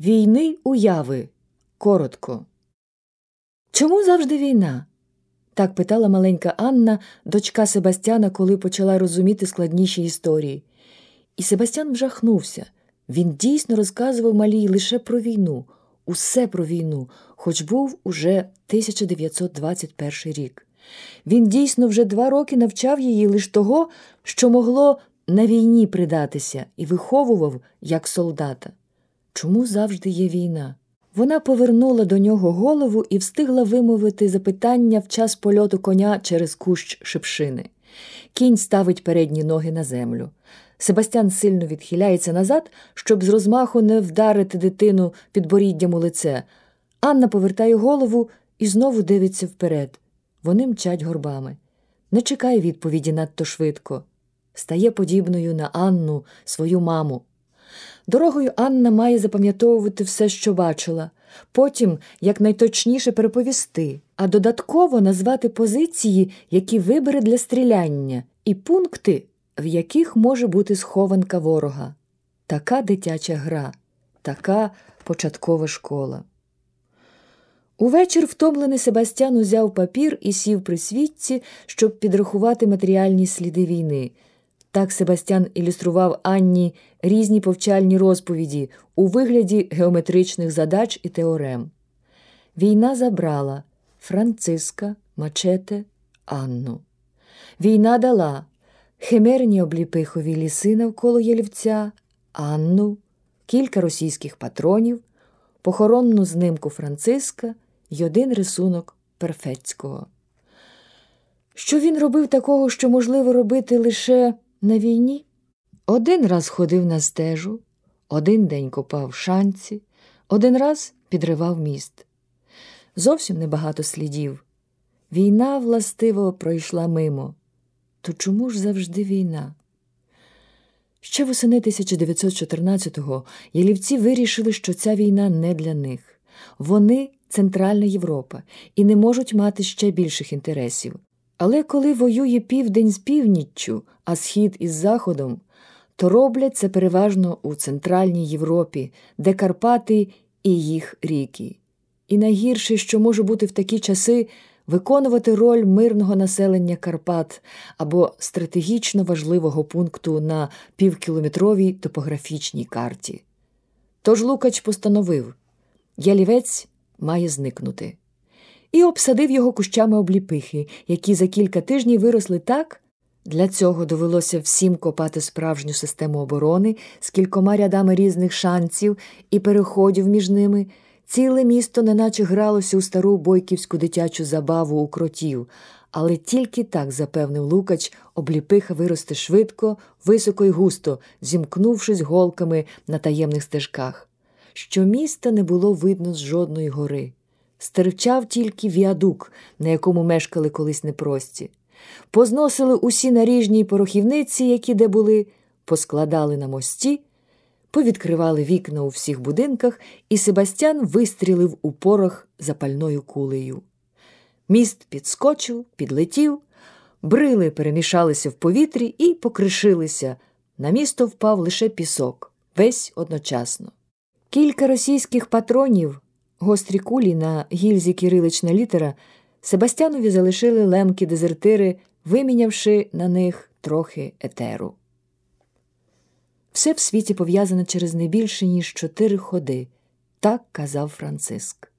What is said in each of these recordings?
Війни уяви. Коротко. Чому завжди війна? Так питала маленька Анна, дочка Себастьяна, коли почала розуміти складніші історії. І Себастьян вжахнувся. Він дійсно розказував малій лише про війну, усе про війну, хоч був уже 1921 рік. Він дійсно вже два роки навчав її лише того, що могло на війні придатися, і виховував як солдата. Чому завжди є війна? Вона повернула до нього голову і встигла вимовити запитання в час польоту коня через кущ шипшини. Кінь ставить передні ноги на землю. Себастьян сильно відхиляється назад, щоб з розмаху не вдарити дитину підборіддям у лице. Анна повертає голову і знову дивиться вперед. Вони мчать горбами. Не чекає відповіді надто швидко. Стає подібною на Анну, свою маму. Дорогою Анна має запам'ятовувати все, що бачила, потім якнайточніше переповісти, а додатково назвати позиції, які вибере для стріляння, і пункти, в яких може бути схованка ворога. Така дитяча гра, така початкова школа. Увечір втомлений Себастьян узяв папір і сів при світці, щоб підрахувати матеріальні сліди війни. Так Себастьян ілюстрував Анні різні повчальні розповіді у вигляді геометричних задач і теорем. Війна забрала Франциска, Мачете, Анну. Війна дала химерні обліпихові ліси навколо Єлівця, Анну, кілька російських патронів, похоронну знимку Франциска й один рисунок Перфецького. Що він робив такого, що можливо робити лише на війні? Один раз ходив на стежу, один день копав шанці, один раз підривав міст. Зовсім небагато слідів. Війна, властиво, пройшла мимо. То чому ж завжди війна? Ще восени 1914-го ялівці вирішили, що ця війна не для них. Вони Центральна Європа і не можуть мати ще більших інтересів. Але коли воює південь з північчю, а схід із заходом, то роблять це переважно у Центральній Європі, де Карпати і їх ріки. І найгірше, що може бути в такі часи, виконувати роль мирного населення Карпат або стратегічно важливого пункту на півкілометровій топографічній карті. Тож Лукач постановив ялівець має зникнути, і обсадив його кущами обліпихи, які за кілька тижнів виросли так. Для цього довелося всім копати справжню систему оборони з кількома рядами різних шанців і переходів між ними. Ціле місто неначе гралося у стару бойківську дитячу забаву у кротів, але тільки так запевнив Лукач, обліпиха виросте швидко, високо й густо, зімкнувшись голками на таємних стежках. Що міста не було видно з жодної гори. Стерчав тільки віадук, на якому мешкали колись непрості. Позносили усі наріжні порохівниці, які де були, поскладали на мості повідкривали вікна у всіх будинках, і Себастьян вистрілив у порох запальною кулею. Міст підскочив, підлетів, брили перемішалися в повітрі і покришилися. На місто впав лише пісок, весь одночасно. Кілька російських патронів, гострі кулі на гільзі кирилична літера, Себастьянові залишили лемки дезертири, вимінявши на них трохи етеру. Все в світі пов'язане через не більше, ніж чотири ходи, так казав Франциск.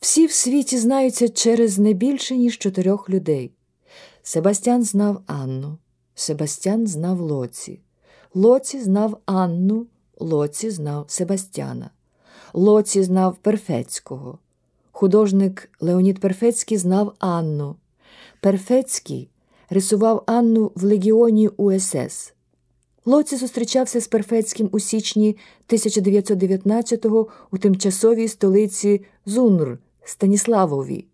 Всі в світі знаються через не більше, ніж чотирьох людей. Себастьян знав Анну, Себастьян знав Лоці, Лоці знав Анну, Лоці знав Себастьяна, Лоці знав Перфецького. Художник Леонід Перфецький знав Анну. Перфецький рисував Анну в легіоні УСС. Лоці зустрічався з Перфецьким у січні 1919-го у тимчасовій столиці Зунр Станіславові.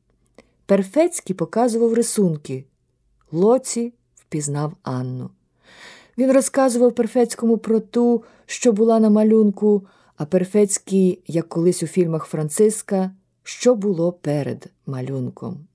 Перфецький показував рисунки. Лоці впізнав Анну. Він розказував Перфецькому про ту, що була на малюнку, а Перфецький, як колись у фільмах Франциска, що було перед малюнком.